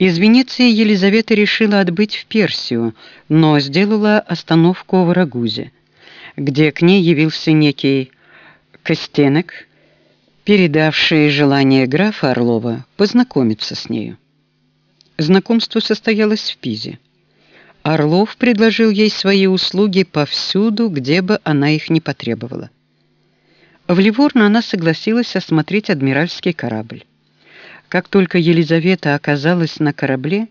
Из Венеции Елизавета решила отбыть в Персию, но сделала остановку в Рагузе, где к ней явился некий Костенок, передавший желание графа Орлова познакомиться с нею. Знакомство состоялось в Пизе. Орлов предложил ей свои услуги повсюду, где бы она их не потребовала. В Ливорно она согласилась осмотреть адмиральский корабль. Как только Елизавета оказалась на корабле,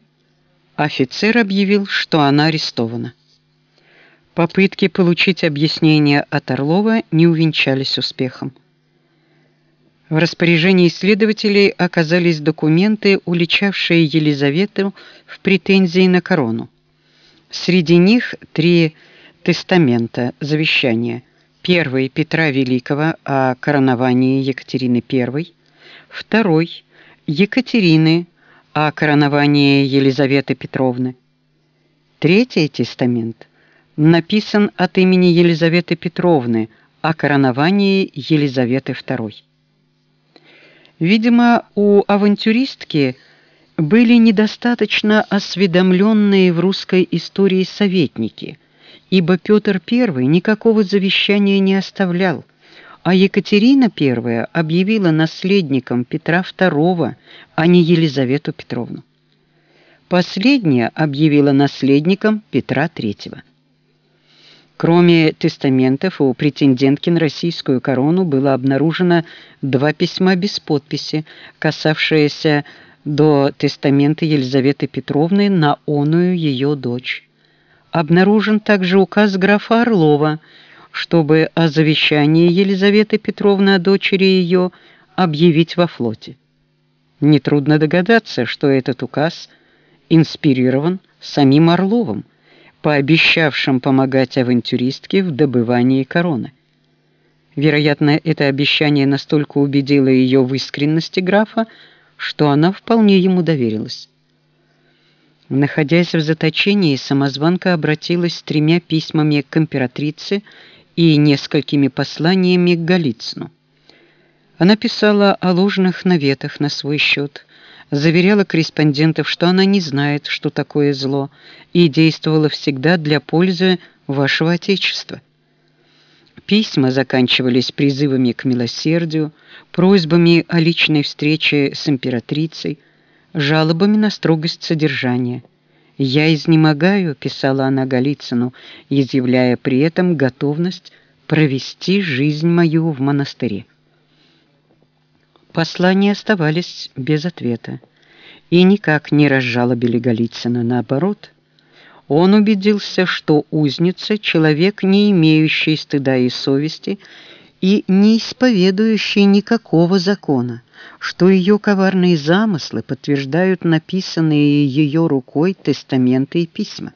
офицер объявил, что она арестована. Попытки получить объяснение от Орлова не увенчались успехом. В распоряжении следователей оказались документы, уличавшие Елизавету в претензии на корону. Среди них три тестамента, завещания. Первый Петра Великого о короновании Екатерины I, второй Екатерины о короновании Елизаветы Петровны. Третий тестамент написан от имени Елизаветы Петровны о короновании Елизаветы II. Видимо, у авантюристки были недостаточно осведомленные в русской истории советники, ибо Петр I никакого завещания не оставлял а Екатерина I объявила наследником Петра II, а не Елизавету Петровну. Последняя объявила наследником Петра III. Кроме тестаментов у претендентки на российскую корону было обнаружено два письма без подписи, касавшиеся до тестамента Елизаветы Петровны на оную ее дочь. Обнаружен также указ графа Орлова – чтобы о завещании Елизаветы Петровны о дочери ее объявить во флоте. Нетрудно догадаться, что этот указ инспирирован самим Орловым, пообещавшим помогать авантюристке в добывании короны. Вероятно, это обещание настолько убедило ее в искренности графа, что она вполне ему доверилась. Находясь в заточении, самозванка обратилась с тремя письмами к императрице и несколькими посланиями к Голицыну. Она писала о ложных наветах на свой счет, заверяла корреспондентов, что она не знает, что такое зло, и действовала всегда для пользы вашего отечества. Письма заканчивались призывами к милосердию, просьбами о личной встрече с императрицей, жалобами на строгость содержания. «Я изнемогаю», — писала она Голицыну, изъявляя при этом готовность провести жизнь мою в монастыре. Послания оставались без ответа и никак не разжалобили Голицына, наоборот. Он убедился, что узница человек, не имеющий стыда и совести и не исповедующий никакого закона что ее коварные замыслы подтверждают написанные ее рукой тестаменты и письма.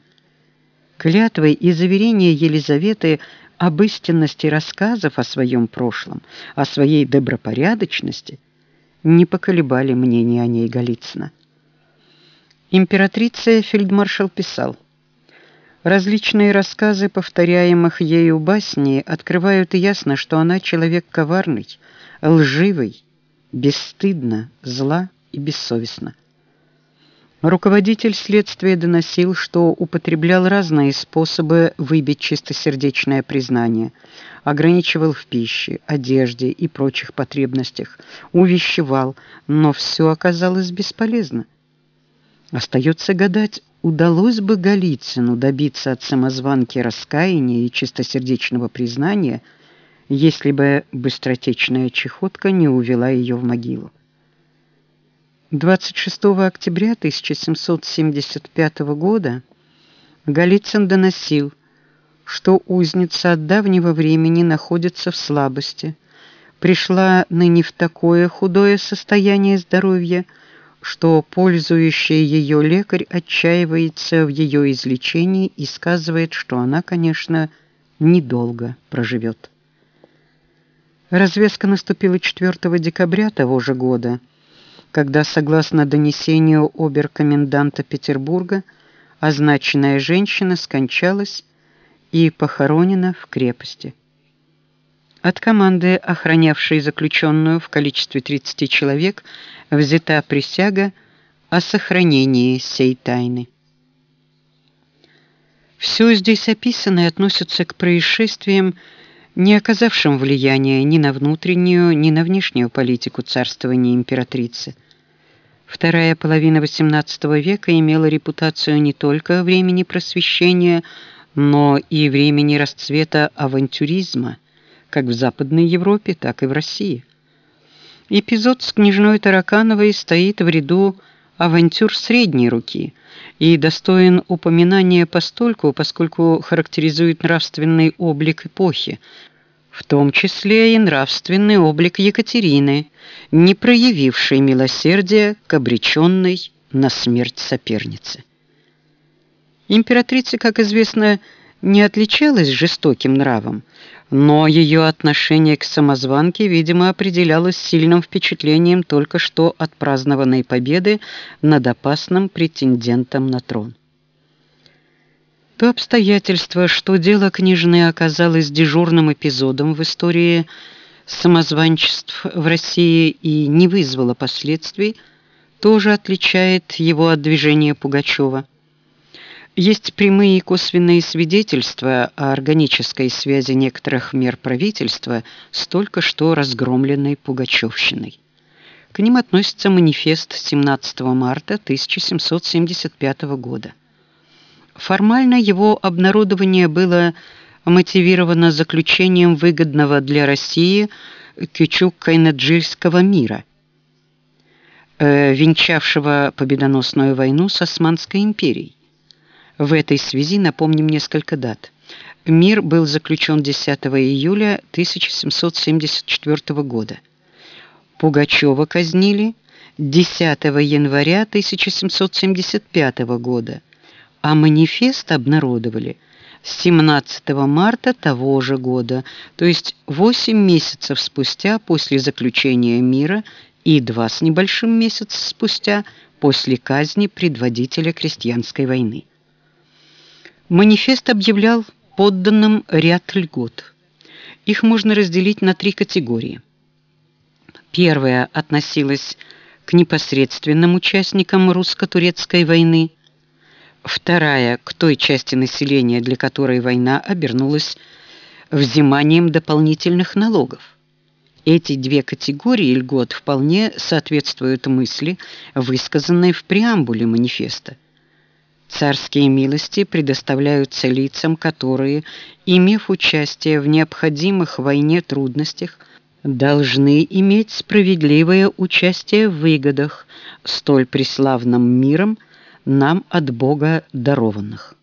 Клятвы и заверения Елизаветы об истинности рассказов о своем прошлом, о своей добропорядочности не поколебали мнение о ней Голицына. Императрица фельдмаршал писал: Различные рассказы повторяемых ею басни открывают ясно, что она человек коварный, лживый, бесстыдно, зла и бессовестно. Руководитель следствия доносил, что употреблял разные способы выбить чистосердечное признание, ограничивал в пище, одежде и прочих потребностях, увещевал, но все оказалось бесполезно. Остается гадать, удалось бы Голицыну добиться от самозванки раскаяния и чистосердечного признания – если бы быстротечная чехотка не увела ее в могилу. 26 октября 1775 года Голицын доносил, что узница от давнего времени находится в слабости, пришла ныне в такое худое состояние здоровья, что пользующий ее лекарь отчаивается в ее излечении и сказывает, что она, конечно, недолго проживет. Развязка наступила 4 декабря того же года, когда, согласно донесению оберкоменданта Петербурга, означенная женщина скончалась и похоронена в крепости. От команды, охранявшей заключенную в количестве 30 человек, взята присяга о сохранении сей тайны. Все здесь описанное относится к происшествиям, не оказавшим влияния ни на внутреннюю, ни на внешнюю политику царствования императрицы. Вторая половина XVIII века имела репутацию не только времени просвещения, но и времени расцвета авантюризма, как в Западной Европе, так и в России. Эпизод с княжной Таракановой стоит в ряду авантюр средней руки и достоин упоминания постольку, поскольку характеризует нравственный облик эпохи, в том числе и нравственный облик Екатерины, не проявившей милосердия к обреченной на смерть сопернице. Императрица, как известно, не отличалась жестоким нравом, но ее отношение к самозванке, видимо, определялось сильным впечатлением только что отпразднованной победы над опасным претендентом на трон. То обстоятельство, что дело княжны оказалось дежурным эпизодом в истории самозванчеств в России и не вызвало последствий, тоже отличает его от движения Пугачева. Есть прямые и косвенные свидетельства о органической связи некоторых мер правительства с только что разгромленной Пугачевщиной. К ним относится манифест 17 марта 1775 года. Формально его обнародование было мотивировано заключением выгодного для России Кючук-Кайнаджильского мира, э, венчавшего победоносную войну с Османской империей. В этой связи напомним несколько дат. Мир был заключен 10 июля 1774 года. Пугачева казнили 10 января 1775 года, а манифест обнародовали 17 марта того же года, то есть 8 месяцев спустя после заключения мира и два с небольшим месяца спустя после казни предводителя крестьянской войны. Манифест объявлял подданным ряд льгот. Их можно разделить на три категории. Первая относилась к непосредственным участникам русско-турецкой войны, вторая к той части населения, для которой война обернулась взиманием дополнительных налогов. Эти две категории льгот вполне соответствуют мысли, высказанной в преамбуле манифеста. Царские милости предоставляются лицам, которые, имев участие в необходимых войне трудностях, должны иметь справедливое участие в выгодах, столь преславным миром нам от Бога дарованных.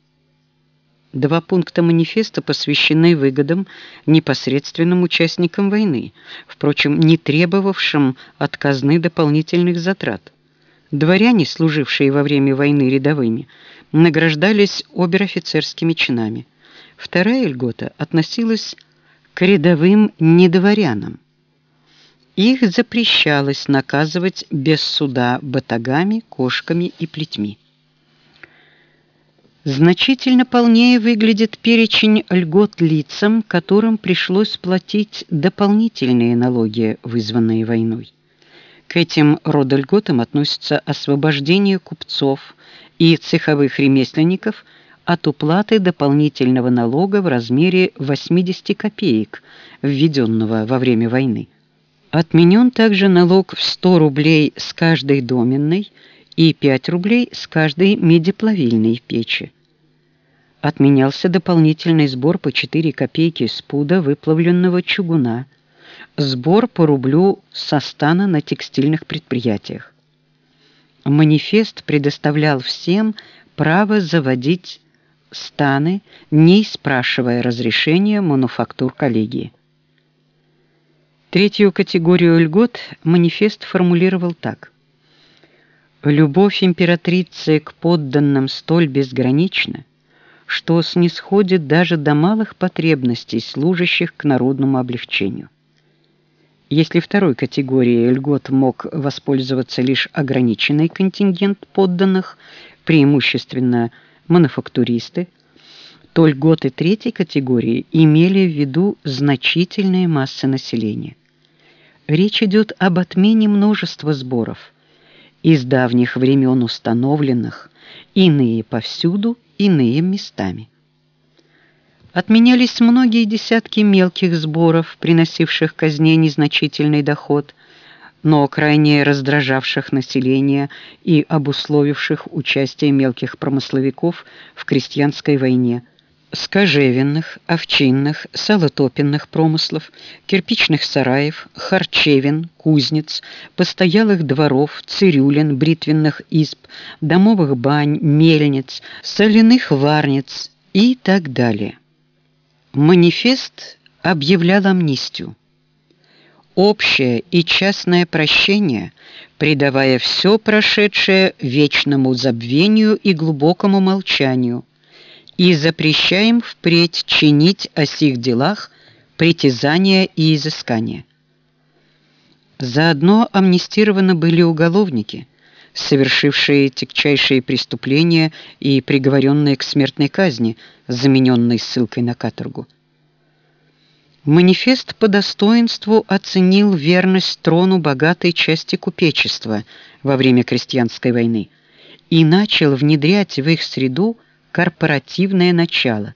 Два пункта манифеста посвящены выгодам непосредственным участникам войны, впрочем, не требовавшим от казны дополнительных затрат. Дворяне, служившие во время войны рядовыми, награждались обер-офицерскими чинами. Вторая льгота относилась к рядовым недоворянам. Их запрещалось наказывать без суда батагами, кошками и плетьми. Значительно полнее выглядит перечень льгот лицам, которым пришлось платить дополнительные налоги, вызванные войной. К этим рода льготам относятся освобождение купцов и цеховых ремесленников от уплаты дополнительного налога в размере 80 копеек, введенного во время войны. Отменен также налог в 100 рублей с каждой доменной и 5 рублей с каждой медиплавильной печи. Отменялся дополнительный сбор по 4 копейки с пуда выплавленного чугуна – сбор по рублю со стана на текстильных предприятиях. Манифест предоставлял всем право заводить станы, не спрашивая разрешения мануфактур коллегии. Третью категорию льгот манифест формулировал так: Любовь императрицы к подданным столь безгранична, что снисходит даже до малых потребностей служащих к народному облегчению. Если второй категорией льгот мог воспользоваться лишь ограниченный контингент подданных, преимущественно мануфактуристы, то льготы третьей категории имели в виду значительные массы населения. Речь идет об отмене множества сборов из давних времен установленных, иные повсюду, иные местами. Отменялись многие десятки мелких сборов, приносивших казне незначительный доход, но крайне раздражавших население и обусловивших участие мелких промысловиков в крестьянской войне – скожевенных, овчинных, салотопенных промыслов, кирпичных сараев, харчевин, кузнец, постоялых дворов, цирюлин, бритвенных изб, домовых бань, мельниц, соляных варниц и так далее. Манифест объявлял амнистию. Общее и частное прощение, придавая все прошедшее вечному забвению и глубокому молчанию – и запрещаем впредь чинить о сих делах притязания и изыскания. Заодно амнистированы были уголовники, совершившие тягчайшие преступления и приговоренные к смертной казни, замененной ссылкой на каторгу. Манифест по достоинству оценил верность трону богатой части купечества во время крестьянской войны и начал внедрять в их среду корпоративное начало,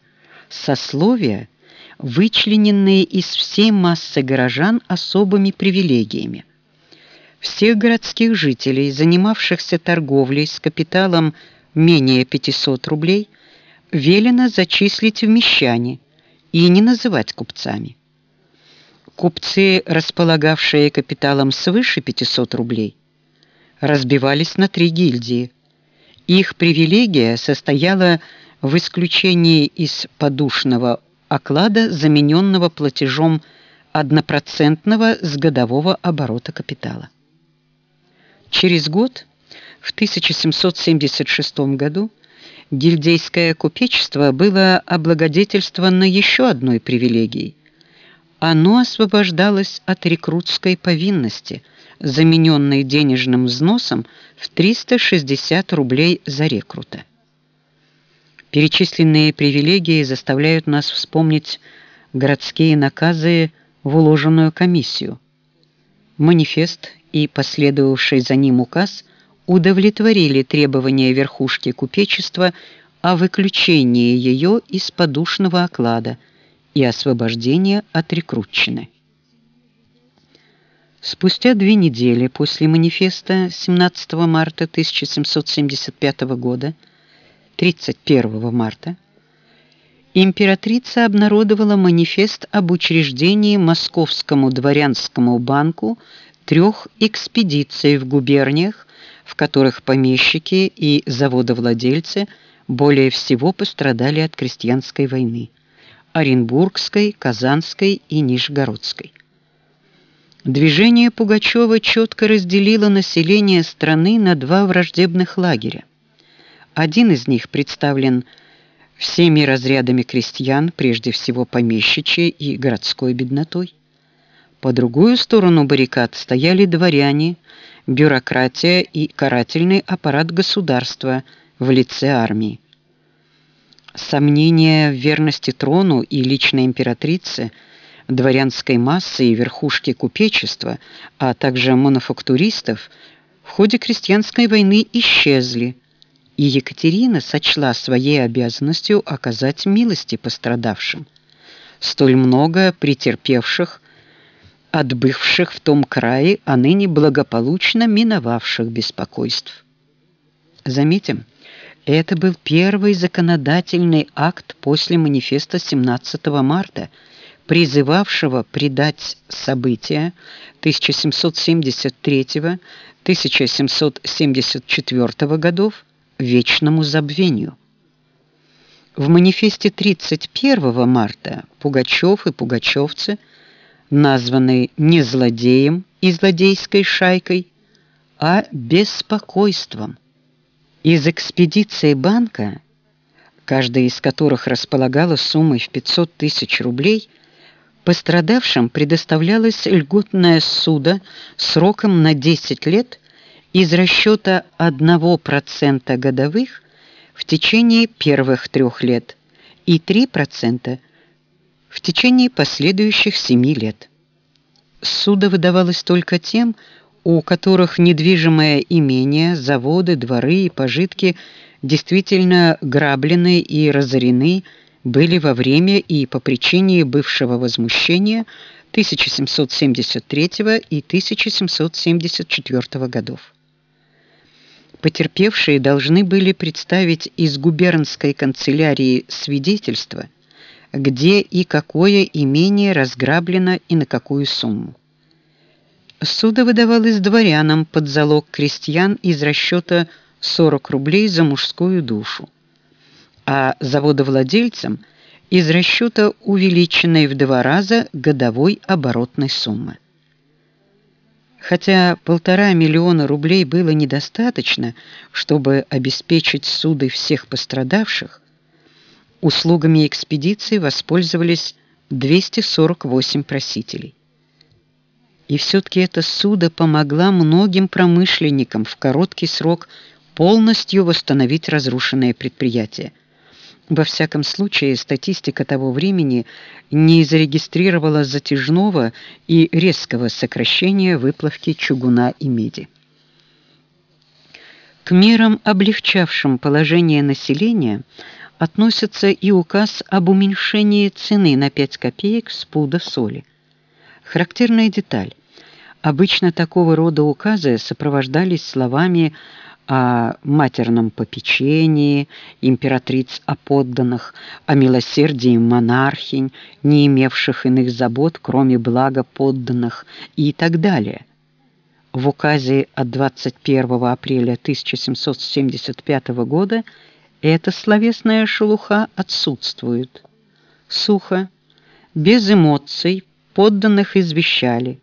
сословия, вычлененные из всей массы горожан особыми привилегиями. Всех городских жителей, занимавшихся торговлей с капиталом менее 500 рублей, велено зачислить в мещане и не называть купцами. Купцы, располагавшие капиталом свыше 500 рублей, разбивались на три гильдии их привилегия состояла в исключении из подушного оклада, замененного платежом однопроцентного с годового оборота капитала. Через год, в 1776 году, гильдейское купечество было облагодетельствовано еще одной привилегией. Оно освобождалось от рекрутской повинности – замененный денежным взносом в 360 рублей за рекрута. Перечисленные привилегии заставляют нас вспомнить городские наказы в уложенную комиссию. Манифест и последовавший за ним указ удовлетворили требования верхушки купечества о выключении ее из подушного оклада и освобождении от рекрутчины. Спустя две недели после манифеста 17 марта 1775 года, 31 марта, императрица обнародовала манифест об учреждении Московскому дворянскому банку трех экспедиций в губерниях, в которых помещики и заводовладельцы более всего пострадали от крестьянской войны: Оренбургской, Казанской и Нижегородской. Движение Пугачева четко разделило население страны на два враждебных лагеря. Один из них представлен всеми разрядами крестьян, прежде всего помещичьей и городской беднотой. По другую сторону баррикад стояли дворяне, бюрократия и карательный аппарат государства в лице армии. Сомнения в верности трону и личной императрице – дворянской массы и верхушки купечества, а также мануфактуристов в ходе крестьянской войны исчезли, и Екатерина сочла своей обязанностью оказать милости пострадавшим, столь много претерпевших от бывших в том крае, а ныне благополучно миновавших беспокойств. Заметим, это был первый законодательный акт после манифеста 17 марта – призывавшего предать события 1773-1774 годов вечному забвению. В манифесте 31 марта Пугачев и пугачевцы, названные не злодеем и злодейской шайкой, а беспокойством. Из экспедиции банка, каждая из которых располагала суммой в 500 тысяч рублей, Пострадавшим предоставлялось льготное судо сроком на 10 лет из расчета 1% годовых в течение первых трех лет и 3% в течение последующих семи лет. Судо выдавалось только тем, у которых недвижимое имение, заводы, дворы и пожитки действительно граблены и разорены были во время и по причине бывшего возмущения 1773 и 1774 годов. Потерпевшие должны были представить из губернской канцелярии свидетельство, где и какое имение разграблено и на какую сумму. Суда выдавалось дворянам под залог крестьян из расчета 40 рублей за мужскую душу, а заводовладельцам из расчета увеличенной в два раза годовой оборотной суммы. Хотя полтора миллиона рублей было недостаточно, чтобы обеспечить суды всех пострадавших, услугами экспедиции воспользовались 248 просителей. И все таки эта суда помогла многим промышленникам в короткий срок полностью восстановить разрушенное предприятие. Во всяком случае, статистика того времени не зарегистрировала затяжного и резкого сокращения выплавки чугуна и меди. К мерам, облегчавшим положение населения, относится и указ об уменьшении цены на 5 копеек с пуда соли. Характерная деталь. Обычно такого рода указы сопровождались словами о матерном попечении императриц о подданных, о милосердии монархинь, не имевших иных забот, кроме блага подданных и так далее. В указе от 21 апреля 1775 года эта словесная шелуха отсутствует. Сухо, без эмоций, подданных извещали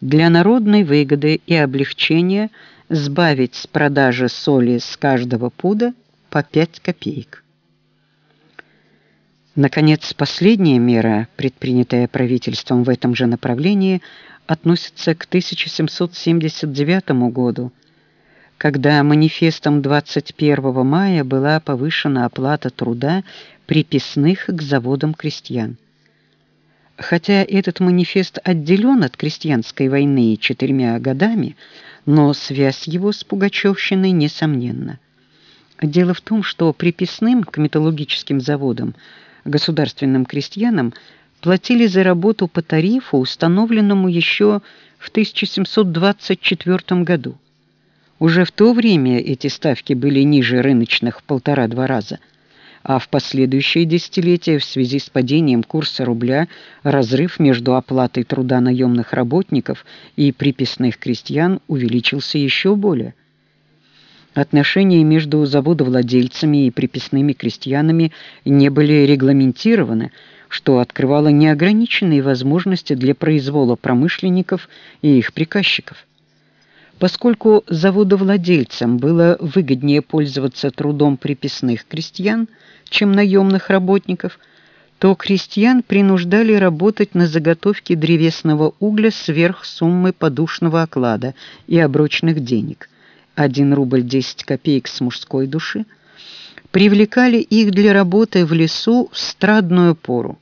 для народной выгоды и облегчения сбавить с продажи соли с каждого пуда по 5 копеек. Наконец, последняя мера, предпринятая правительством в этом же направлении, относится к 1779 году, когда манифестом 21 мая была повышена оплата труда приписных к заводам крестьян. Хотя этот манифест отделен от крестьянской войны четырьмя годами, но связь его с пугачевщиной несомненна. Дело в том, что приписным к металлургическим заводам государственным крестьянам платили за работу по тарифу, установленному еще в 1724 году. Уже в то время эти ставки были ниже рыночных в полтора-два раза – а в последующие десятилетия в связи с падением курса рубля разрыв между оплатой труда наемных работников и приписных крестьян увеличился еще более. Отношения между заводовладельцами и приписными крестьянами не были регламентированы, что открывало неограниченные возможности для произвола промышленников и их приказчиков. Поскольку заводовладельцам было выгоднее пользоваться трудом приписных крестьян, чем наемных работников, то крестьян принуждали работать на заготовке древесного угля сверх суммы подушного оклада и оброчных денег. 1 рубль 10 копеек с мужской души, привлекали их для работы в лесу в страдную пору,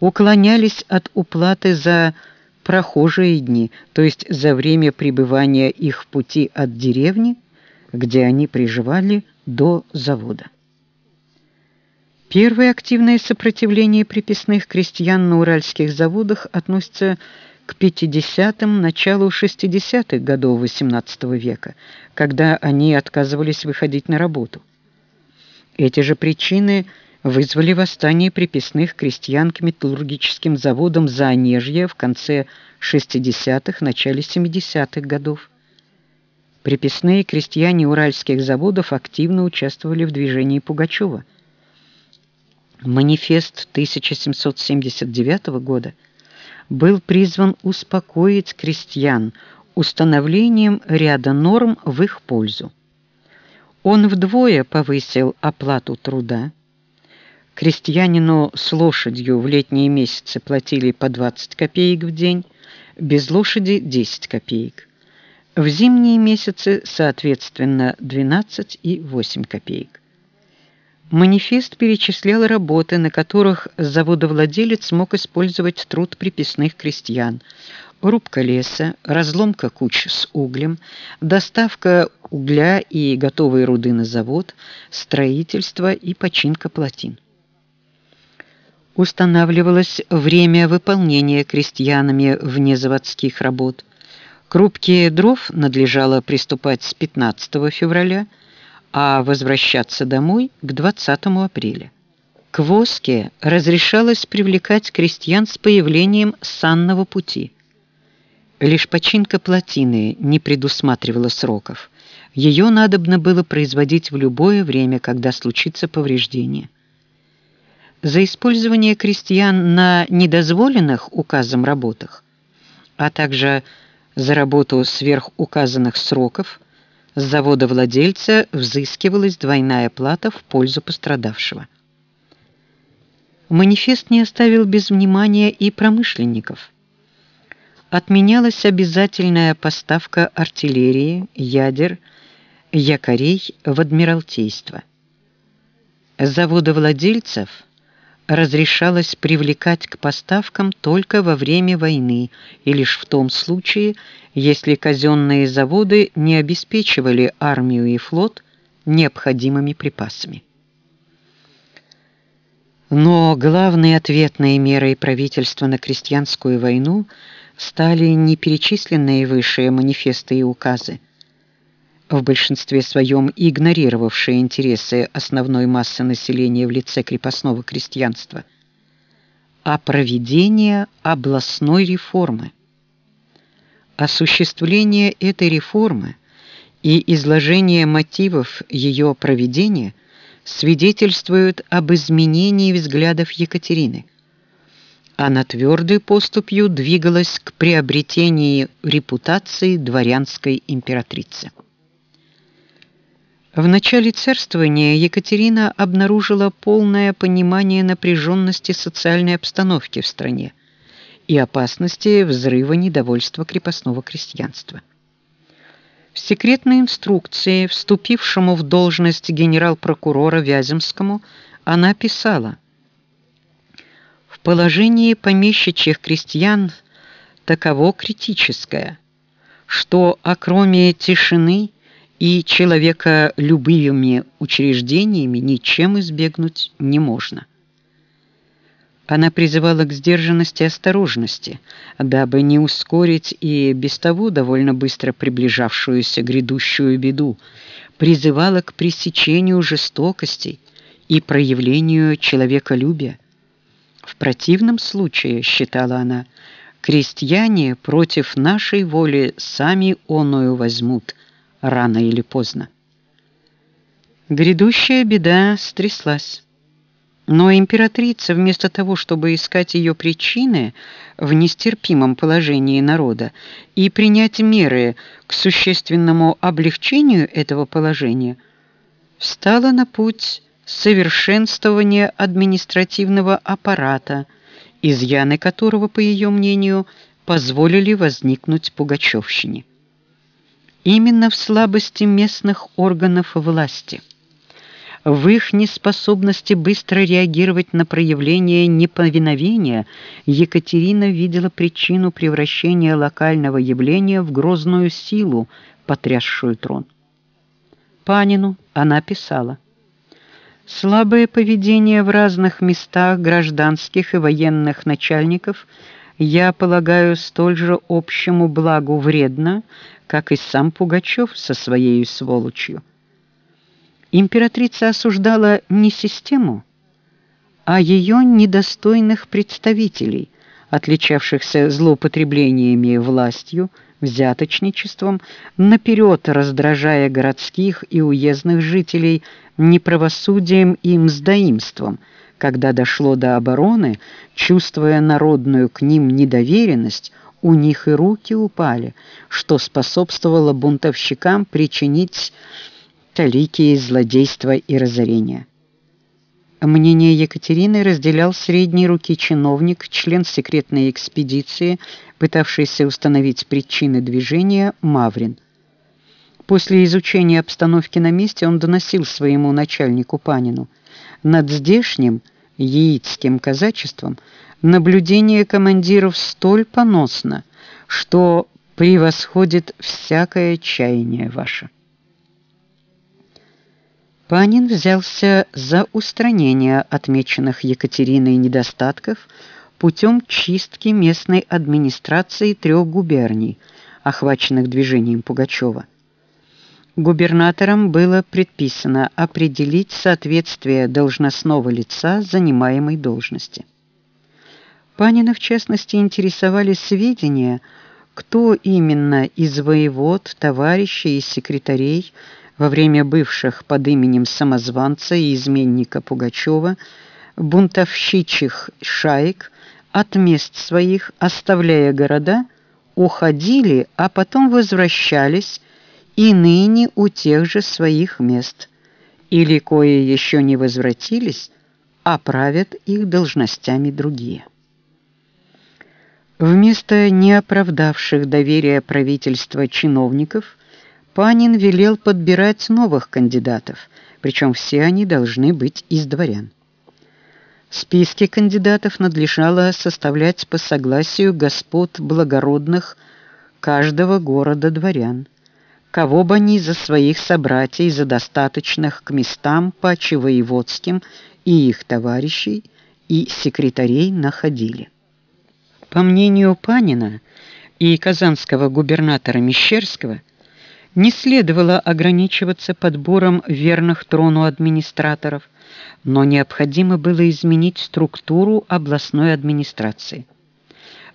уклонялись от уплаты за прохожие дни, то есть за время пребывания их в пути от деревни, где они проживали, до завода. Первое активное сопротивление приписных крестьян на уральских заводах относится к 50-м, началу 60-х годов XVIII века, когда они отказывались выходить на работу. Эти же причины – вызвали восстание приписных крестьян к металлургическим заводам Заонежья в конце 60-х, начале 70-х годов. Приписные крестьяне уральских заводов активно участвовали в движении Пугачева. Манифест 1779 года был призван успокоить крестьян установлением ряда норм в их пользу. Он вдвое повысил оплату труда, Крестьянину с лошадью в летние месяцы платили по 20 копеек в день, без лошади 10 копеек. В зимние месяцы, соответственно, 12 и 8 копеек. Манифест перечислял работы, на которых заводовладелец мог использовать труд приписных крестьян. рубка леса, разломка куч с углем, доставка угля и готовой руды на завод, строительство и починка плотин. Устанавливалось время выполнения крестьянами внезаводских работ. К рубке дров надлежало приступать с 15 февраля, а возвращаться домой к 20 апреля. К воске разрешалось привлекать крестьян с появлением санного пути. Лишь починка плотины не предусматривала сроков. Ее надобно было производить в любое время, когда случится повреждение. За использование крестьян на недозволенных указом работах, а также за работу сверх указанных сроков с завода владельца взыскивалась двойная плата в пользу пострадавшего. Манифест не оставил без внимания и промышленников. Отменялась обязательная поставка артиллерии, ядер, якорей в адмиралтейство. Заводовладельцев разрешалось привлекать к поставкам только во время войны и лишь в том случае, если казенные заводы не обеспечивали армию и флот необходимыми припасами. Но главной ответной мерой правительства на крестьянскую войну стали не перечисленные выше манифесты и указы, в большинстве своем игнорировавшие интересы основной массы населения в лице крепостного крестьянства, а проведение областной реформы. Осуществление этой реформы и изложение мотивов ее проведения – свидетельствуют об изменении взглядов Екатерины. Она твердой поступью двигалась к приобретению репутации дворянской императрицы. В начале царствования Екатерина обнаружила полное понимание напряженности социальной обстановки в стране и опасности взрыва недовольства крепостного крестьянства. В секретной инструкции, вступившему в должность генерал-прокурора Вяземскому, она писала: В положении помещичьих крестьян таково критическое, что окроме тишины и человека любыми учреждениями ничем избегнуть не можно. Она призывала к сдержанности и осторожности, дабы не ускорить и без того довольно быстро приближавшуюся грядущую беду, призывала к пресечению жестокостей и проявлению человеколюбия. В противном случае, считала она, крестьяне против нашей воли сами оною возьмут рано или поздно. Грядущая беда стряслась. Но императрица вместо того, чтобы искать ее причины в нестерпимом положении народа и принять меры к существенному облегчению этого положения, встала на путь совершенствования административного аппарата, изъяны которого, по ее мнению, позволили возникнуть пугачевщине. Именно в слабости местных органов власти – в их неспособности быстро реагировать на проявления неповиновения Екатерина видела причину превращения локального явления в грозную силу, потрясшую трон. Панину она писала: Слабое поведение в разных местах гражданских и военных начальников я полагаю столь же общему благу вредно, как и сам Пугачев со своей сволочью. Императрица осуждала не систему, а ее недостойных представителей, отличавшихся злоупотреблениями властью, взяточничеством, наперед раздражая городских и уездных жителей неправосудием и мздоимством. Когда дошло до обороны, чувствуя народную к ним недоверенность, у них и руки упали, что способствовало бунтовщикам причинить талики злодейства и разорения. Мнение Екатерины разделял средней руки чиновник, член секретной экспедиции, пытавшийся установить причины движения Маврин. После изучения обстановки на месте он доносил своему начальнику Панину: над здешним яицким казачеством наблюдение командиров столь поносно, что превосходит всякое чаяние ваше. Панин взялся за устранение отмеченных Екатериной недостатков путем чистки местной администрации трех губерний, охваченных движением Пугачева. Губернаторам было предписано определить соответствие должностного лица занимаемой должности. Панина в частности интересовали сведения, кто именно из воевод, товарищей и секретарей во время бывших под именем самозванца и изменника Пугачева бунтовщичих шаек от мест своих, оставляя города, уходили, а потом возвращались и ныне у тех же своих мест, или кое еще не возвратились, а правят их должностями другие. Вместо неоправдавших доверия правительства чиновников Панин велел подбирать новых кандидатов, причем все они должны быть из дворян. Списки кандидатов надлежало составлять по согласию господ благородных каждого города дворян кого бы они за своих собратьев, за достаточных к местам почевоеводским и их товарищей и секретарей находили. По мнению Панина и казанского губернатора Мещерского, не следовало ограничиваться подбором верных трону администраторов, но необходимо было изменить структуру областной администрации.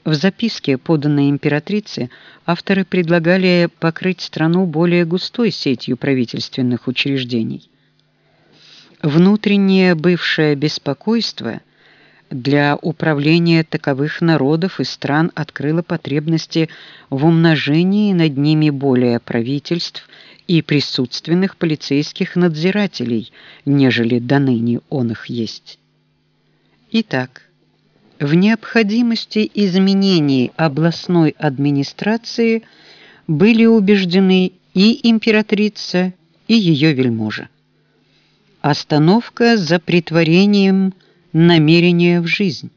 В записке, поданной императрице, авторы предлагали покрыть страну более густой сетью правительственных учреждений. Внутреннее бывшее беспокойство для управления таковых народов и стран открыло потребности в умножении над ними более правительств и присутственных полицейских надзирателей, нежели до ныне он их есть. Итак, в необходимости изменений областной администрации были убеждены и императрица, и ее вельможи. Остановка за притворением намерения в жизнь.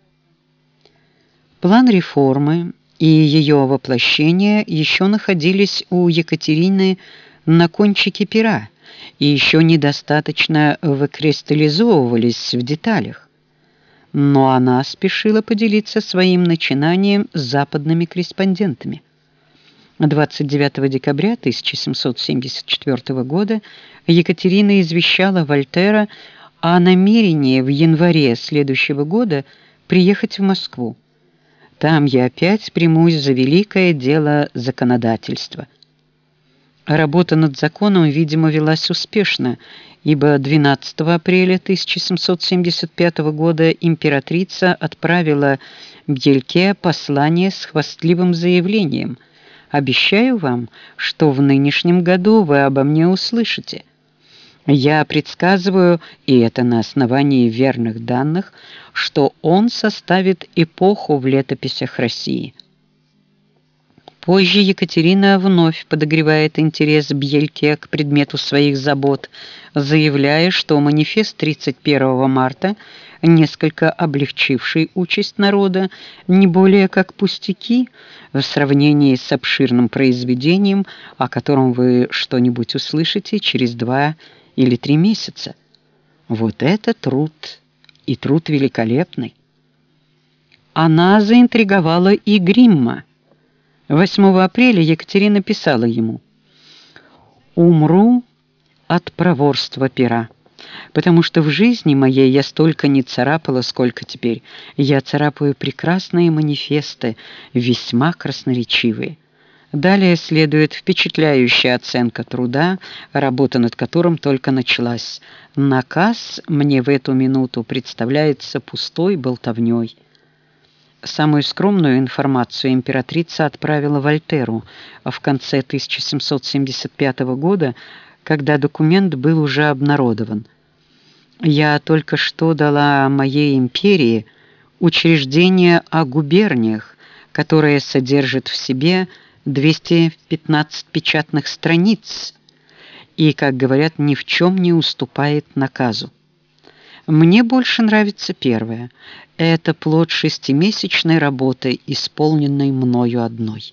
План реформы и ее воплощение еще находились у Екатерины на кончике пера и еще недостаточно выкристаллизовывались в деталях но она спешила поделиться своим начинанием с западными корреспондентами. 29 декабря 1774 года Екатерина извещала Вольтера о намерении в январе следующего года приехать в Москву. Там я опять примусь за великое дело законодательства. Работа над законом, видимо, велась успешно, ибо 12 апреля 1775 года императрица отправила Бельке послание с хвастливым заявлением: "Обещаю вам, что в нынешнем году вы обо мне услышите. Я предсказываю, и это на основании верных данных, что он составит эпоху в летописях России". Позже Екатерина вновь подогревает интерес Бьельке к предмету своих забот, заявляя, что манифест 31 марта, несколько облегчивший участь народа, не более как пустяки в сравнении с обширным произведением, о котором вы что-нибудь услышите через два или три месяца. Вот это труд, и труд великолепный. Она заинтриговала и Гримма. 8 апреля Екатерина писала ему: "Умру от проворства пера, потому что в жизни моей я столько не царапала, сколько теперь. Я царапаю прекрасные манифесты, весьма красноречивые". Далее следует впечатляющая оценка труда, работа над которым только началась. Наказ мне в эту минуту представляется пустой болтовней. Самую скромную информацию императрица отправила Вольтеру в конце 1775 года, когда документ был уже обнародован. Я только что дала моей империи учреждение о губерниях, которое содержит в себе 215 печатных страниц и, как говорят, ни в чем не уступает наказу. Мне больше нравится первое. Это плод шестимесячной работы, исполненной мною одной.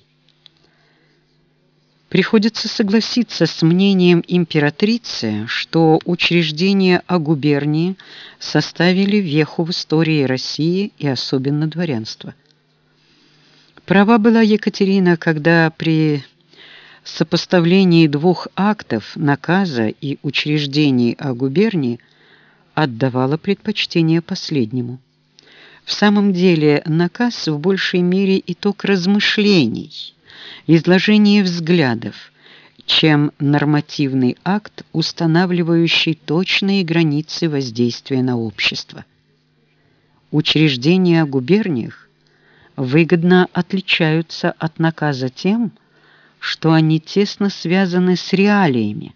Приходится согласиться с мнением императрицы, что учреждения о губернии составили веху в истории России и особенно дворянства. Права была Екатерина, когда при сопоставлении двух актов наказа и учреждений о губернии отдавала предпочтение последнему. В самом деле, наказ в большей мере итог размышлений, изложение взглядов, чем нормативный акт, устанавливающий точные границы воздействия на общество. Учреждения о губерниях выгодно отличаются от наказа тем, что они тесно связаны с реалиями,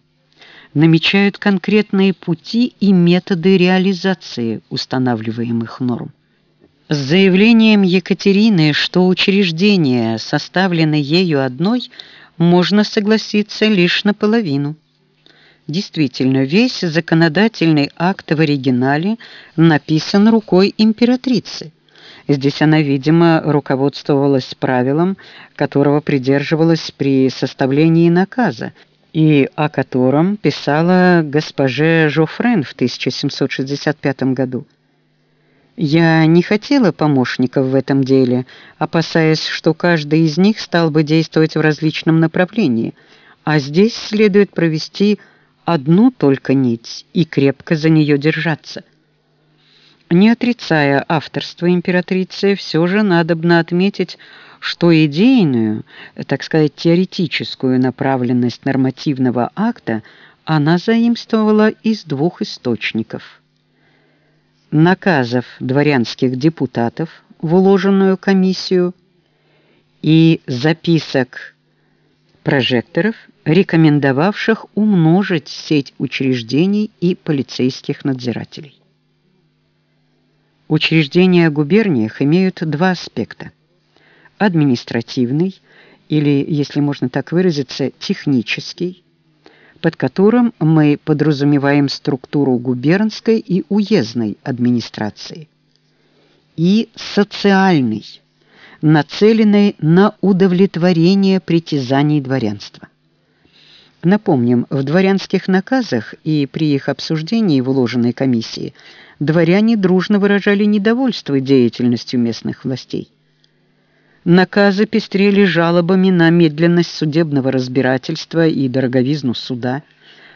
намечают конкретные пути и методы реализации устанавливаемых норм. С заявлением Екатерины, что учреждения составлены ею одной, можно согласиться лишь наполовину. Действительно, весь законодательный акт в оригинале написан рукой императрицы. Здесь она, видимо, руководствовалась правилом, которого придерживалась при составлении наказа, и о котором писала госпоже Жофрен в 1765 году. Я не хотела помощников в этом деле, опасаясь, что каждый из них стал бы действовать в различном направлении, а здесь следует провести одну только нить и крепко за нее держаться. Не отрицая авторство императрицы, все же надобно отметить, что идейную, так сказать, теоретическую направленность нормативного акта она заимствовала из двух источников – наказов дворянских депутатов в уложенную комиссию и записок прожекторов, рекомендовавших умножить сеть учреждений и полицейских надзирателей. Учреждения губерниях имеют два аспекта: административный или, если можно так выразиться, технический под которым мы подразумеваем структуру губернской и уездной администрации, и социальный, нацеленный на удовлетворение притязаний дворянства. Напомним, в дворянских наказах и при их обсуждении в уложенной комиссии дворяне дружно выражали недовольство деятельностью местных властей. Наказы пестрели жалобами на медленность судебного разбирательства и дороговизну суда,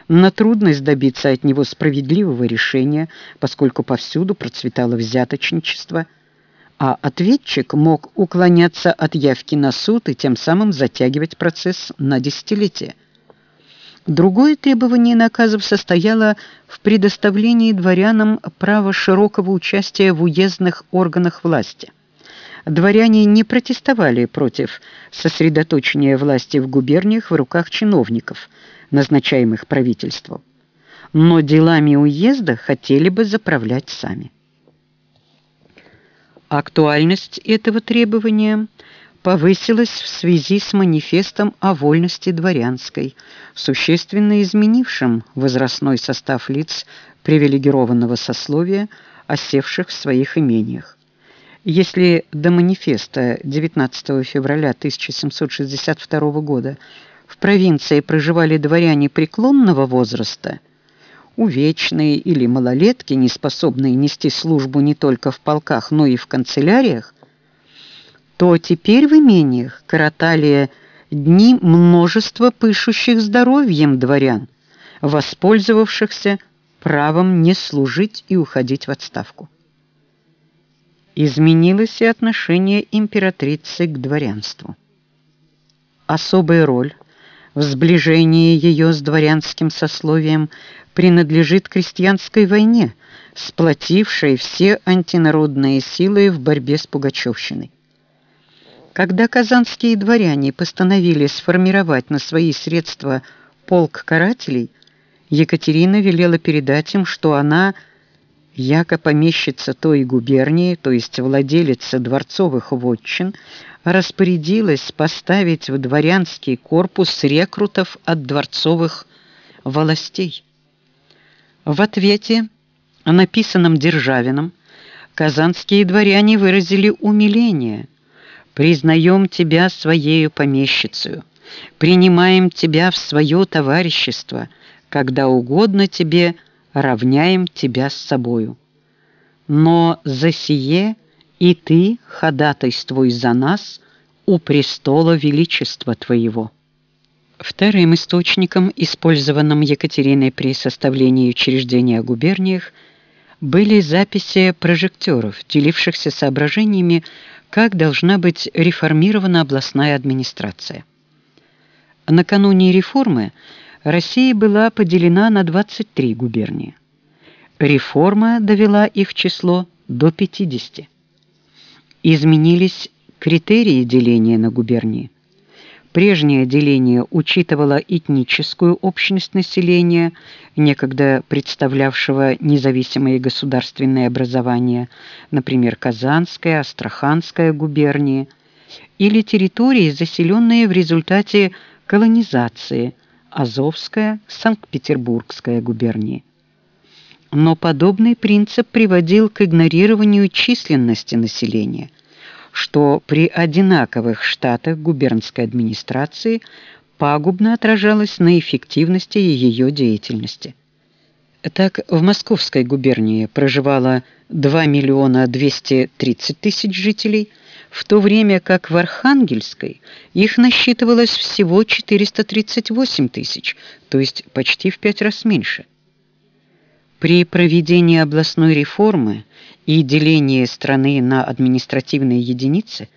на трудность добиться от него справедливого решения, поскольку повсюду процветало взяточничество, а ответчик мог уклоняться от явки на суд и тем самым затягивать процесс на десятилетия. Другое требование наказов состояло в предоставлении дворянам права широкого участия в уездных органах власти – дворяне не протестовали против сосредоточения власти в губерниях в руках чиновников, назначаемых правительством, но делами уезда хотели бы заправлять сами. Актуальность этого требования повысилась в связи с манифестом о вольности дворянской, существенно изменившим возрастной состав лиц привилегированного сословия, осевших в своих имениях. Если до манифеста 19 февраля 1762 года в провинции проживали дворяне преклонного возраста, увечные или малолетки, не способные нести службу не только в полках, но и в канцеляриях, то теперь в имениях коротали дни множество пышущих здоровьем дворян, воспользовавшихся правом не служить и уходить в отставку. Изменилось и отношение императрицы к дворянству. Особая роль в сближении ее с дворянским сословием принадлежит крестьянской войне, сплотившей все антинародные силы в борьбе с пугачевщиной. Когда казанские дворяне постановили сформировать на свои средства полк карателей, Екатерина велела передать им, что она – яко помещица той губернии, то есть владелица дворцовых вотчин, распорядилась поставить в дворянский корпус рекрутов от дворцовых властей. В ответе, написанном Державиным, казанские дворяне выразили умиление. «Признаем тебя своею помещицей, принимаем тебя в свое товарищество, когда угодно тебе равняем тебя с собою. Но за сие и ты ходатайствуй за нас у престола величества твоего». Вторым источником, использованным Екатериной при составлении учреждения о губерниях, были записи прожекторов, делившихся соображениями, как должна быть реформирована областная администрация. Накануне реформы Россия была поделена на 23 губернии. Реформа довела их число до 50. Изменились критерии деления на губернии. Прежнее деление учитывало этническую общность населения, некогда представлявшего независимые государственные образования, например, Казанская, Астраханская губернии, или территории, заселенные в результате колонизации, Азовская, Санкт-Петербургская губернии. Но подобный принцип приводил к игнорированию численности населения – что при одинаковых штатах губернской администрации пагубно отражалось на эффективности ее деятельности. Так, в Московской губернии проживало 2 миллиона 230 тысяч жителей, в то время как в Архангельской их насчитывалось всего 438 тысяч, то есть почти в пять раз меньше. При проведении областной реформы и делении страны на административные единицы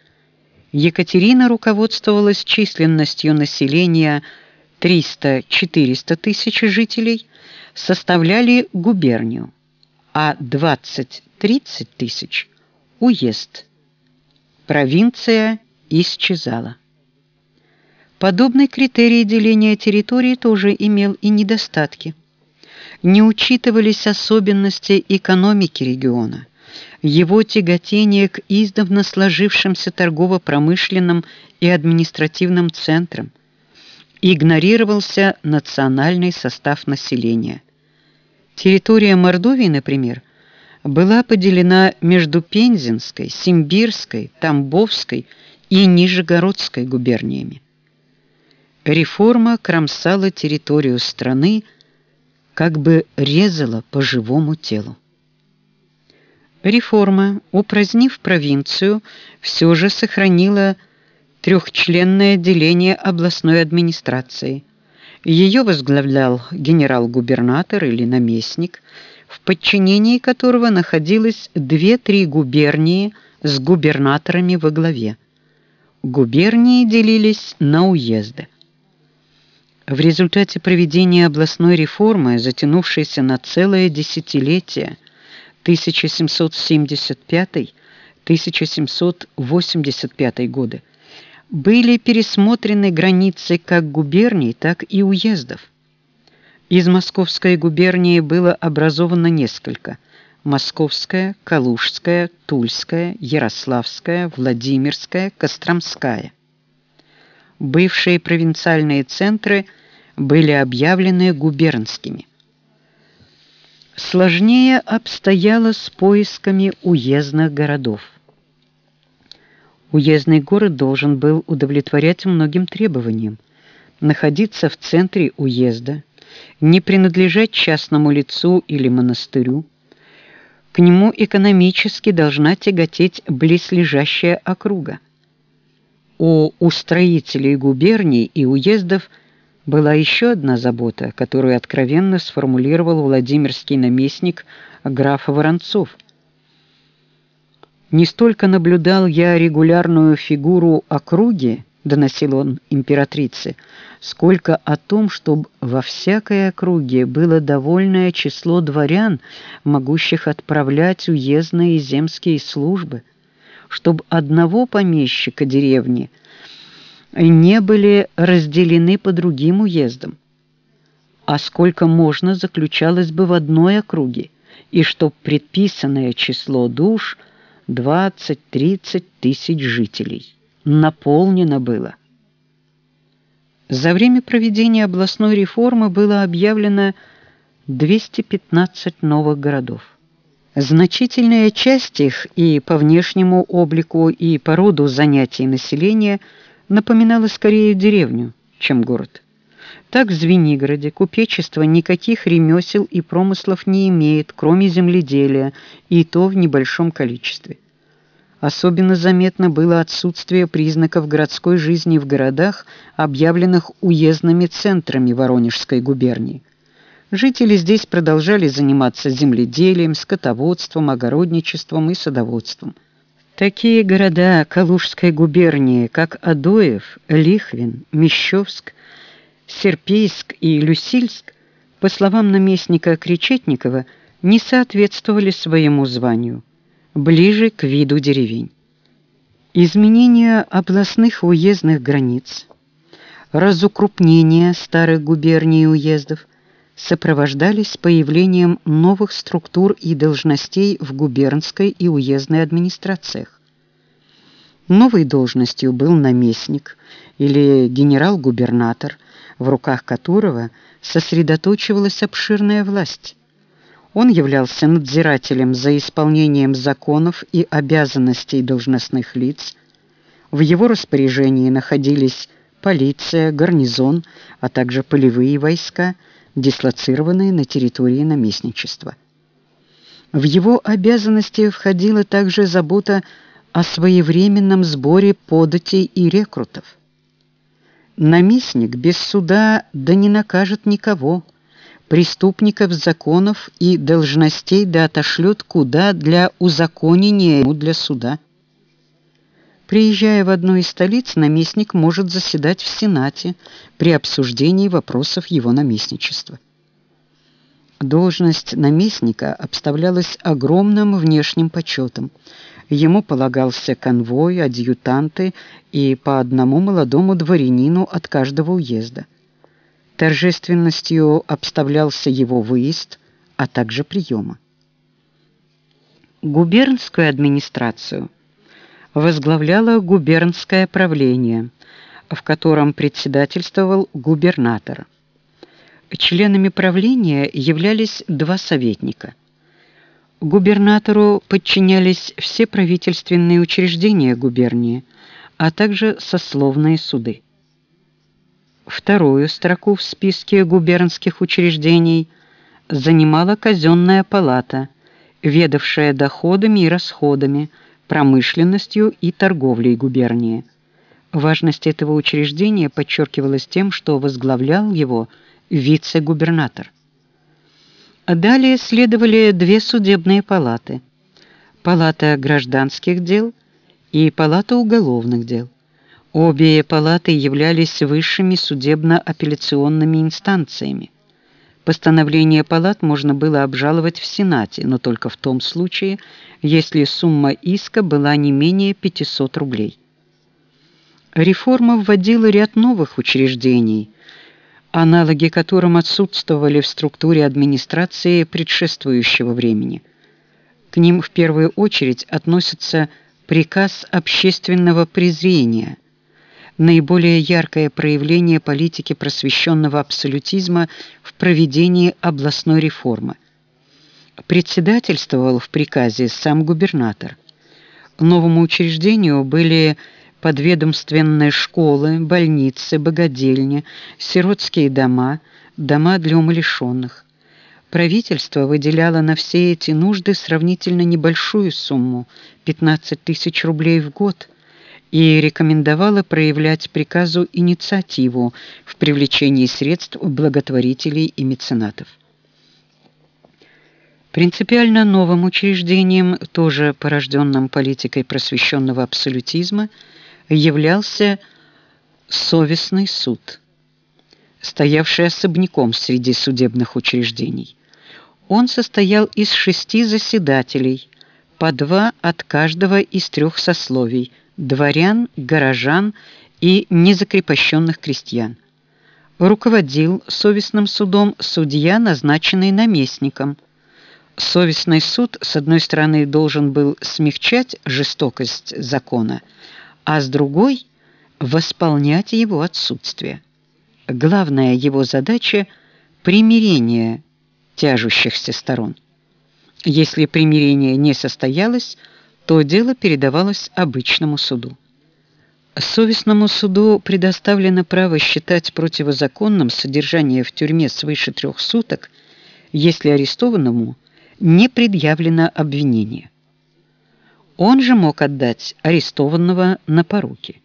Екатерина руководствовалась численностью населения 300-400 тысяч жителей, составляли губернию, а 20-30 тысяч – уезд. Провинция исчезала. Подобный критерий деления территории тоже имел и недостатки – не учитывались особенности экономики региона, его тяготение к издавна сложившимся торгово-промышленным и административным центрам, игнорировался национальный состав населения. Территория Мордовии, например, была поделена между Пензенской, Симбирской, Тамбовской и Нижегородской губерниями. Реформа кромсала территорию страны как бы резала по живому телу. Реформа, упразднив провинцию, все же сохранила трехчленное деление областной администрации. Ее возглавлял генерал-губернатор или наместник, в подчинении которого находилось две-три губернии с губернаторами во главе. Губернии делились на уезды. В результате проведения областной реформы, затянувшейся на целое десятилетие 1775-1785 годы, были пересмотрены границы как губерний, так и уездов. Из Московской губернии было образовано несколько: Московская, Калужская, Тульская, Ярославская, Владимирская, Костромская бывшие провинциальные центры были объявлены губернскими. Сложнее обстояло с поисками уездных городов. Уездный город должен был удовлетворять многим требованиям: находиться в центре уезда, не принадлежать частному лицу или монастырю. К нему экономически должна тяготеть близлежащая округа у устроителей губерний и уездов была еще одна забота, которую откровенно сформулировал Владимирский наместник граф Воронцов. Не столько наблюдал я регулярную фигуру округи, доносил он императрице, сколько о том, чтобы во всякой округе было довольное число дворян, могущих отправлять уездные и земские службы чтобы одного помещика деревни не были разделены по другим уездам, а сколько можно заключалось бы в одной округе, и чтоб предписанное число душ 20-30 тысяч жителей наполнено было. За время проведения областной реформы было объявлено 215 новых городов. Значительная часть их и по внешнему облику, и по роду занятий населения напоминала скорее деревню, чем город. Так в Звенигороде купечество никаких ремесел и промыслов не имеет, кроме земледелия, и то в небольшом количестве. Особенно заметно было отсутствие признаков городской жизни в городах, объявленных уездными центрами Воронежской губернии. Жители здесь продолжали заниматься земледелием, скотоводством, огородничеством и садоводством. Такие города Калужской губернии, как Адоев, Лихвин, Мещовск, Серпейск и Люсильск, по словам наместника Кречетникова, не соответствовали своему званию, ближе к виду деревень. Изменение областных уездных границ, разукрупнение старых губерний и уездов сопровождались появлением новых структур и должностей в губернской и уездной администрациях. Новой должностью был наместник или генерал-губернатор, в руках которого сосредоточивалась обширная власть. Он являлся надзирателем за исполнением законов и обязанностей должностных лиц. В его распоряжении находились полиция, гарнизон, а также полевые войска, дислоцированные на территории наместничества. В его обязанности входила также забота о своевременном сборе податей и рекрутов. Наместник без суда да не накажет никого, преступников законов и должностей да отошлет куда для узаконения ему для суда. Приезжая в одну из столиц, наместник может заседать в Сенате при обсуждении вопросов его наместничества. Должность наместника обставлялась огромным внешним почетом. Ему полагался конвой, адъютанты и по одному молодому дворянину от каждого уезда. Торжественностью обставлялся его выезд, а также приемы. Губернскую администрацию возглавляло губернское правление, в котором председательствовал губернатор. Членами правления являлись два советника – Губернатору подчинялись все правительственные учреждения губернии, а также сословные суды. Вторую строку в списке губернских учреждений занимала казенная палата, ведавшая доходами и расходами, промышленностью и торговлей губернии. Важность этого учреждения подчеркивалась тем, что возглавлял его вице-губернатор. Далее следовали две судебные палаты: палата гражданских дел и палата уголовных дел. Обе палаты являлись высшими судебно-апелляционными инстанциями. Постановление палат можно было обжаловать в Сенате, но только в том случае, если сумма иска была не менее 500 рублей. Реформа вводила ряд новых учреждений, аналоги которым отсутствовали в структуре администрации предшествующего времени. К ним в первую очередь относится приказ общественного презрения, наиболее яркое проявление политики просвещенного абсолютизма в проведении областной реформы. Председательствовал в приказе сам губернатор. Новому учреждению были подведомственные школы, больницы, богадельни, сиротские дома, дома для умалишенных. Правительство выделяло на все эти нужды сравнительно небольшую сумму 15 тысяч рублей в год и рекомендовало проявлять приказу инициативу в привлечении средств благотворителей и меценатов. Принципиально новым учреждением, тоже порожденным политикой просвещенного абсолютизма, являлся совестный суд, стоявший особняком среди судебных учреждений. Он состоял из шести заседателей, по два от каждого из трех сословий: дворян, горожан и незакрепощенных крестьян. Руководил совестным судом судья, назначенный наместником. Совестный суд, с одной стороны, должен был смягчать жестокость закона, а с другой восполнять его отсутствие. Главная его задача примирение тяжущихся сторон. Если примирение не состоялось, то дело передавалось обычному суду. Совестному суду предоставлено право считать противозаконным содержание в тюрьме свыше трех суток, если арестованному не предъявлено обвинение. Он же мог отдать арестованного на поруки.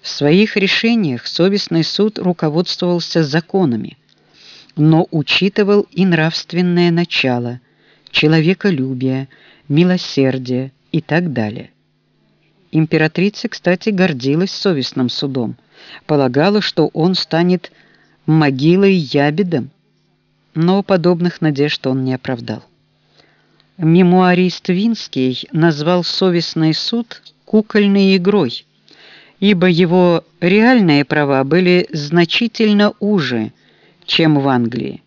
В своих решениях совестный суд руководствовался законами, но учитывал и нравственное начало, человеколюбие, милосердие и так далее. Императрица, кстати, гордилась совестным судом, полагала, что он станет могилой ябедом, но подобных надежд он не оправдал. Мемуарист Винский назвал совестный суд кукольной игрой, ибо его реальные права были значительно уже, чем в Англии,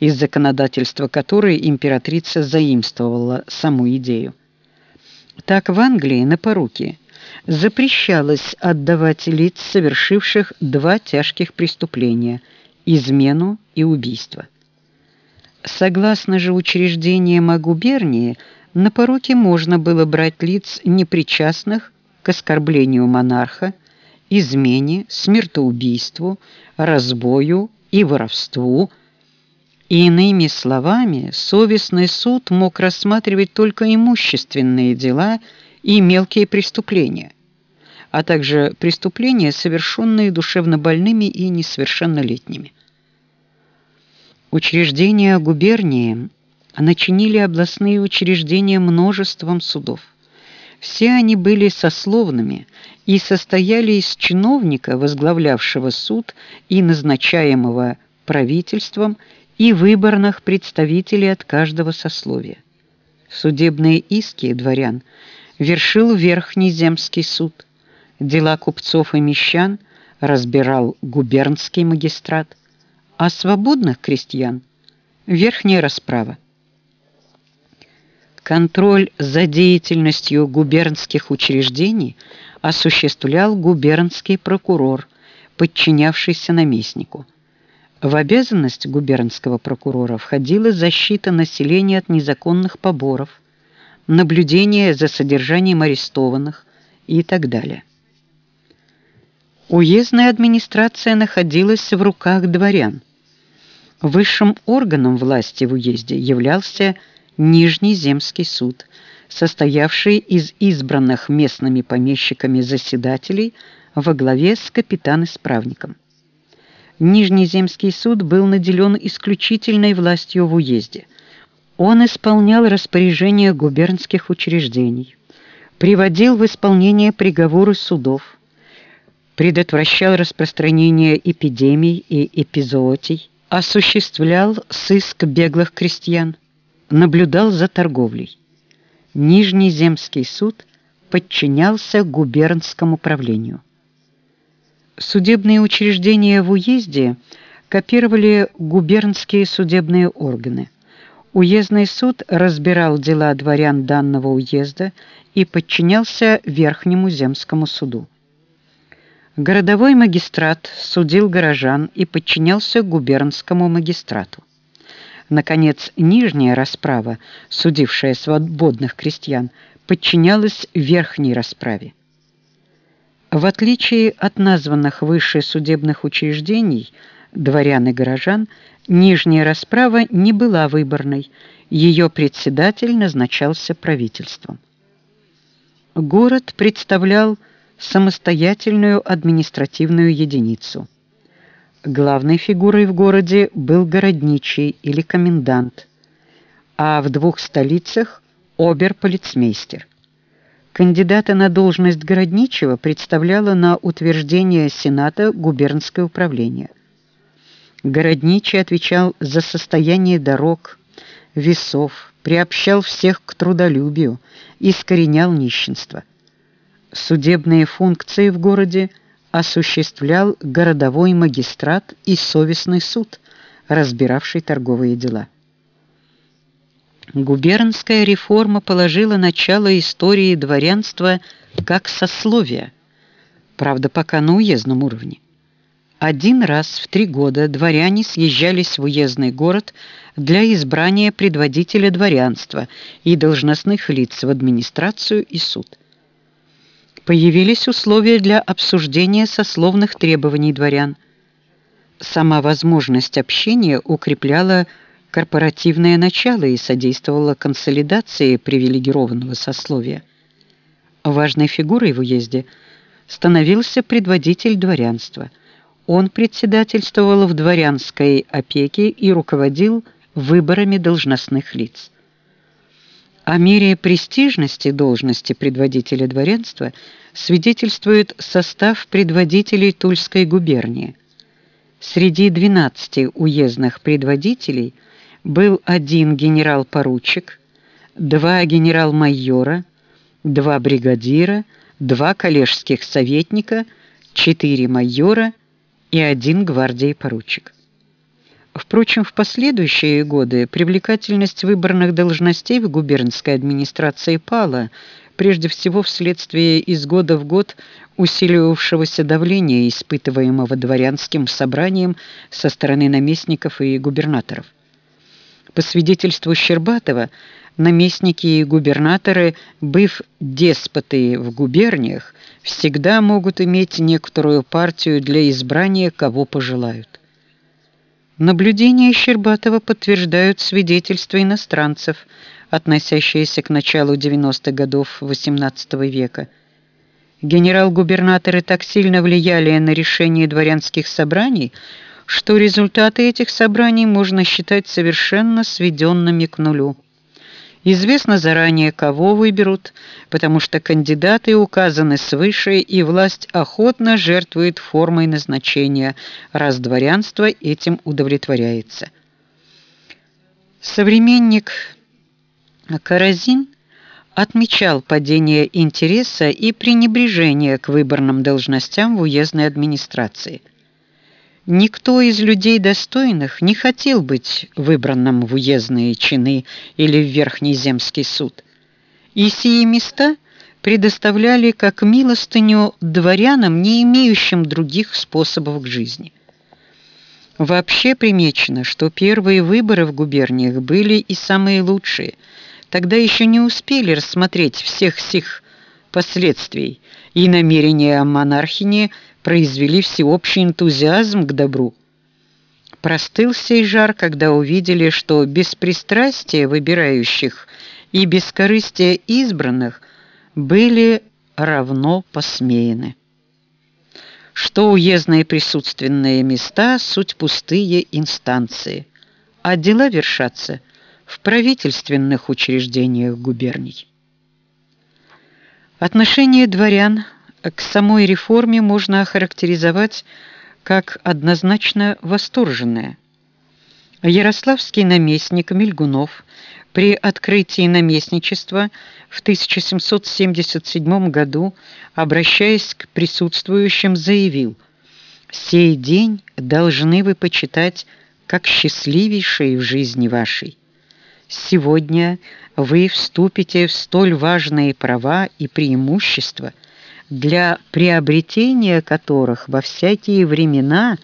из законодательства которой императрица заимствовала саму идею. Так в Англии на поруки запрещалось отдавать лиц, совершивших два тяжких преступления измену и убийство. Согласно же учреждениям о губернии, на поруки можно было брать лиц непричастных к оскорблению монарха, измене, смертоубийству, разбою и воровству, Иными словами, совестный суд мог рассматривать только имущественные дела и мелкие преступления, а также преступления, совершенные душевнобольными и несовершеннолетними. Учреждения губернии начинили областные учреждения множеством судов. Все они были сословными и состояли из чиновника, возглавлявшего суд и назначаемого правительством и выборных представителей от каждого сословия. Судебные иски дворян вершил Верхний земский суд, дела купцов и мещан разбирал губернский магистрат, а свободных крестьян верхняя расправа. Контроль за деятельностью губернских учреждений осуществлял губернский прокурор, подчинявшийся наместнику. В обязанность губернского прокурора входила защита населения от незаконных поборов, наблюдение за содержанием арестованных и так далее. Уездная администрация находилась в руках дворян. Высшим органом власти в уезде являлся Нижний земский суд, состоявший из избранных местными помещиками заседателей во главе с капитан-исправником. Нижнеземский суд был наделен исключительной властью в уезде. Он исполнял распоряжения губернских учреждений, приводил в исполнение приговоры судов, предотвращал распространение эпидемий и эпизоотий, осуществлял сыск беглых крестьян, наблюдал за торговлей. Нижнеземский суд подчинялся губернскому правлению. Судебные учреждения в уезде копировали губернские судебные органы. Уездный суд разбирал дела дворян данного уезда и подчинялся Верхнему земскому суду. Городовой магистрат судил горожан и подчинялся губернскому магистрату. Наконец, нижняя расправа, судившая свободных крестьян, подчинялась верхней расправе. В отличие от названных выше судебных учреждений, дворян и горожан, нижняя расправа не была выборной, ее председатель назначался правительством. Город представлял самостоятельную административную единицу. Главной фигурой в городе был городничий или комендант, а в двух столицах оберполицмейстер. Кандидата на должность городничего представляло на утверждение Сената губернское управление. Городничий отвечал за состояние дорог, весов, приобщал всех к трудолюбию, искоренял нищенство. Судебные функции в городе осуществлял городовой магистрат и совестный суд, разбиравший торговые дела. Губернская реформа положила начало истории дворянства как сословия, правда, пока на уездном уровне. Один раз в три года дворяне съезжались в уездный город для избрания предводителя дворянства и должностных лиц в администрацию и суд. появились условия для обсуждения сословных требований дворян. Сама возможность общения укрепляла корпоративное начало и содействовала консолидации привилегированного сословия. Важной фигурой в уезде становился предводитель дворянства. Он председательствовал в дворянской опеке и руководил выборами должностных лиц. О мере престижности должности предводителя дворянства свидетельствует состав предводителей Тульской губернии. Среди 12 уездных предводителей был один генерал-поручик, два генерал-майора, два бригадира, два коллежских советника, четыре майора и один гвардии-поручик. Впрочем, в последующие годы привлекательность выборных должностей в губернской администрации пала, прежде всего вследствие из года в год усиливавшегося давления, испытываемого дворянским собранием со стороны наместников и губернаторов. По свидетельству Щербатова, наместники и губернаторы, быв деспоты в губерниях, всегда могут иметь некоторую партию для избрания кого пожелают. Наблюдения Щербатова подтверждают свидетельства иностранцев, относящиеся к началу 90-х годов XVIII века. Генерал-губернаторы так сильно влияли на решения дворянских собраний, что результаты этих собраний можно считать совершенно сведенными к нулю. Известно заранее, кого выберут, потому что кандидаты указаны свыше, и власть охотно жертвует формой назначения, раз дворянство этим удовлетворяется. Современник Каразин отмечал падение интереса и пренебрежение к выборным должностям в уездной администрации – Никто из людей достойных не хотел быть выбранным в уездные чины или в Верхний земский суд. И сие места предоставляли как милостыню дворянам, не имеющим других способов к жизни. Вообще примечено, что первые выборы в губерниях были и самые лучшие. Тогда еще не успели рассмотреть всех сих последствий, и намерения монархини – произвели всеобщий энтузиазм к добру. Простыл сей жар, когда увидели, что беспристрастие выбирающих и бескорыстие избранных были равно посмеяны. Что уездные присутственные места суть пустые инстанции, а дела вершатся в правительственных учреждениях губерний. Отношение дворян к самой реформе можно охарактеризовать как однозначно восторженное. Ярославский наместник Мильгунов при открытии наместничества в 1777 году, обращаясь к присутствующим, заявил: "Сей день должны вы почитать как счастливейший в жизни вашей. Сегодня вы вступите в столь важные права и преимущества, для приобретения которых во всякие времена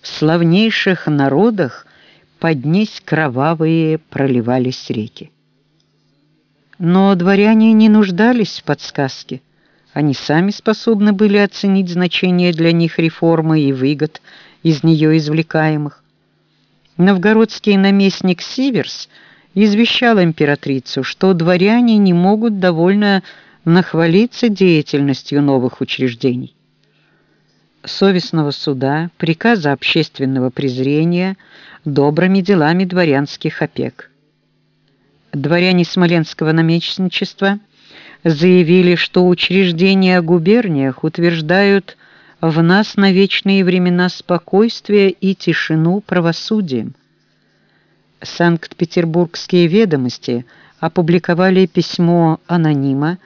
в славнейших народах поднесь кровавые проливались реки. Но дворяне не нуждались в подсказке. Они сами способны были оценить значение для них реформы и выгод из нее извлекаемых. Новгородский наместник Сиверс извещал императрицу, что дворяне не могут довольно нахвалиться деятельностью новых учреждений. Совестного суда, приказа общественного презрения, добрыми делами дворянских опек. Дворяне Смоленского наместничества заявили, что учреждения о губерниях утверждают в нас на вечные времена спокойствие и тишину правосудием. Санкт-Петербургские ведомости опубликовали письмо анонима,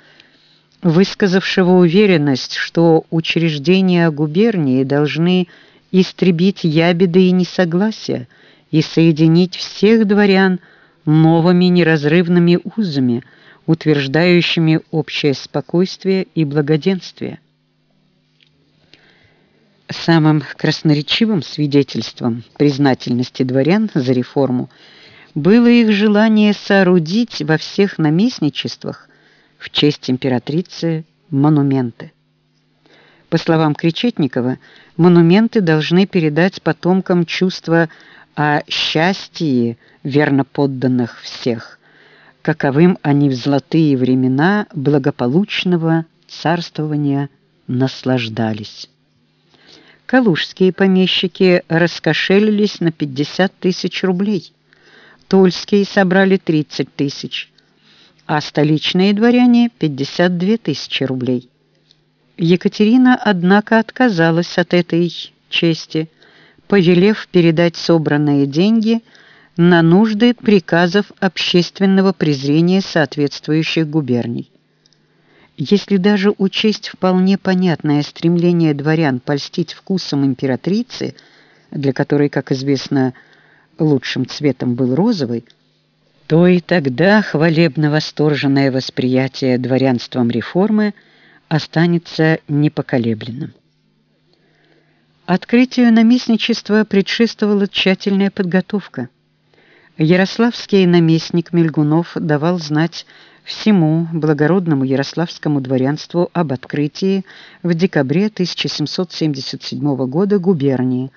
высказавшего уверенность, что учреждения губернии должны истребить ябеды и несогласия и соединить всех дворян новыми неразрывными узами, утверждающими общее спокойствие и благоденствие. Самым красноречивым свидетельством признательности дворян за реформу было их желание соорудить во всех наместничествах в честь императрицы монументы. По словам Кречетникова, монументы должны передать потомкам чувство о счастье верно подданных всех, каковым они в золотые времена благополучного царствования наслаждались. Калужские помещики раскошелились на 50 тысяч рублей, Тульские собрали 30 тысяч, а столичные дворяне – 52 тысячи рублей. Екатерина, однако, отказалась от этой чести, повелев передать собранные деньги на нужды приказов общественного презрения соответствующих губерний. Если учесть учесть вполне понятное стремление дворян польстить вкусом императрицы, для которой, как известно, лучшим цветом был розовый, то и тогда хвалебно-восторженное восприятие дворянством реформы останется непоколебленным. Открытию наместничества предшествовала тщательная подготовка. Ярославский наместник Мельгунов давал знать всему благородному ярославскому дворянству об открытии в декабре 1777 года губернии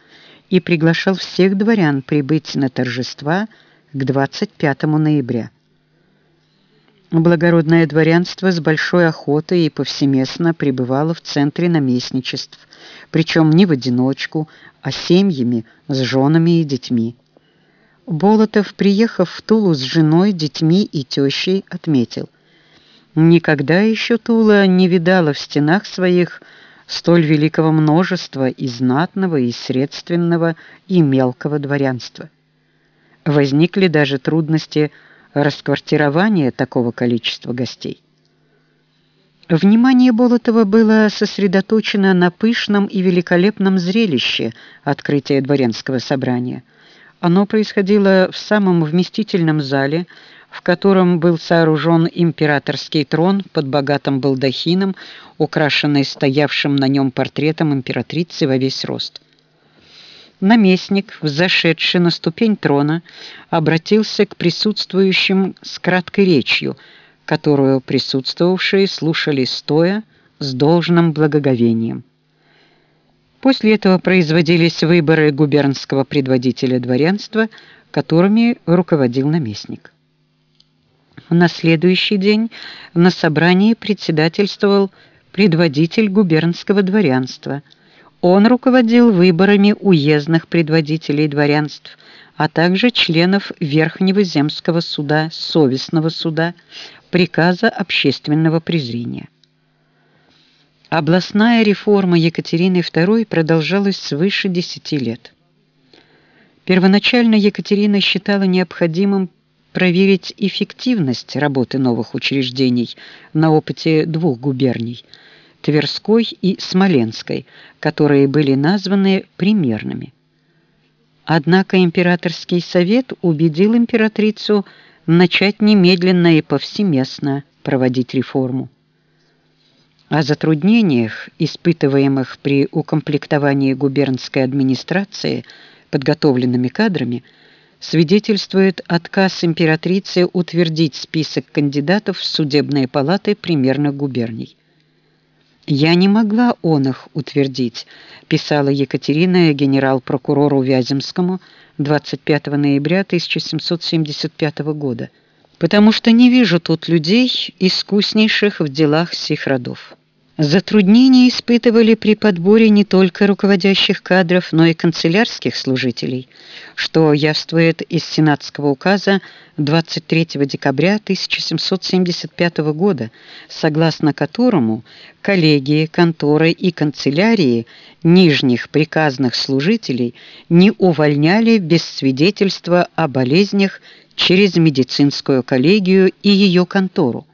и приглашал всех дворян прибыть на торжества к 25 ноября. Благородное дворянство с большой охотой и повсеместно пребывало в центре наместничеств, причем не в одиночку, а семьями с женами и детьми. Болотов, приехав в Тулу с женой, детьми и тещей, отметил. Никогда еще Тула не видала в стенах своих столь великого множества и знатного, и средственного, и мелкого дворянства. Возникли даже трудности расквартирования такого количества гостей. Внимание Болотова было сосредоточено на пышном и великолепном зрелище открытия дворянского собрания – оно происходило в самом вместительном зале, в котором был сооружен императорский трон под богатым балдахином, украшенный стоявшим на нем портретом императрицы во весь рост. Наместник, взошедший на ступень трона, обратился к присутствующим с краткой речью, которую присутствовавшие слушали стоя с должным благоговением. После этого производились выборы губернского предводителя дворянства, которыми руководил наместник. На следующий день на собрании председательствовал предводитель губернского дворянства. Он руководил выборами уездных предводителей дворянств, а также членов Верхнего земского суда, совестного суда, приказа общественного презрения. Областная реформа Екатерины II продолжалась свыше 10 лет. Первоначально Екатерина считала необходимым проверить эффективность работы новых учреждений на опыте двух губерний – Тверской и Смоленской, которые были названы примерными. Однако императорский совет убедил императрицу начать немедленно и повсеместно проводить реформу. О затруднениях, испытываемых при укомплектовании губернской администрации подготовленными кадрами, свидетельствует отказ императрицы утвердить список кандидатов в судебные палаты примерных губерний. «Я не могла он их утвердить», писала Екатерина генерал-прокурору Вяземскому 25 ноября 1775 года, «потому что не вижу тут людей, искуснейших в делах сих родов». Затруднения испытывали при подборе не только руководящих кадров, но и канцелярских служителей, что явствует из сенатского указа 23 декабря 1775 года, согласно которому коллегии, конторы и канцелярии нижних приказных служителей не увольняли без свидетельства о болезнях через медицинскую коллегию и ее контору.